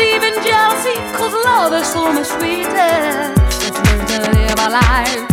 deep even jealousy, cause love is so much sweeter. It's worth learn to live our life.